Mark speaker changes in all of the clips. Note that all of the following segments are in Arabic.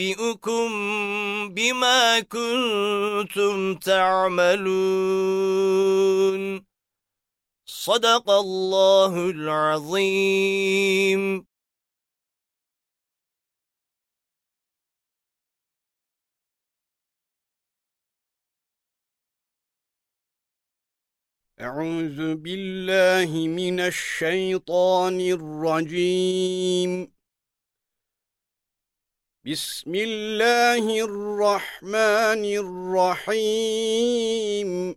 Speaker 1: أُنَبِّئُكُم بِمَا كُنتُمْ تَعْمَلُونَ
Speaker 2: صدق الله العظيم أعوذ بالله من الشيطان الرجيم بسم الله الرحمن الرحيم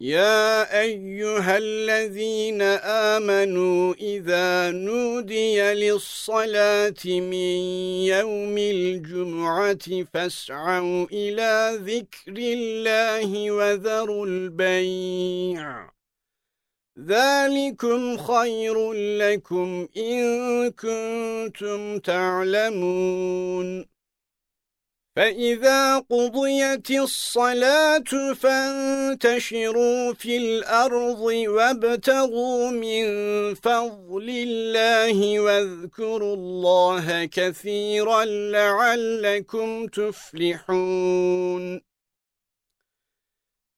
Speaker 2: يا أيها الذين آمنوا إذا نودي للصلاة من يوم الجمعة فاسعوا إلى ذكر الله وذروا البيع ذَلِكُمْ خَيْرٌ لَكُمْ إِن كُنتُمْ تَعْلَمُونَ فَإِذَا قُضِيَتِ الصَّلَاةُ فَانْتَشِرُوا فِي الْأَرْضِ وَابْتَغُوا مِنْ فَضْلِ اللَّهِ وَاذْكُرُوا اللَّهَ كَثِيرًا لَعَلَّكُمْ تُفْلِحُونَ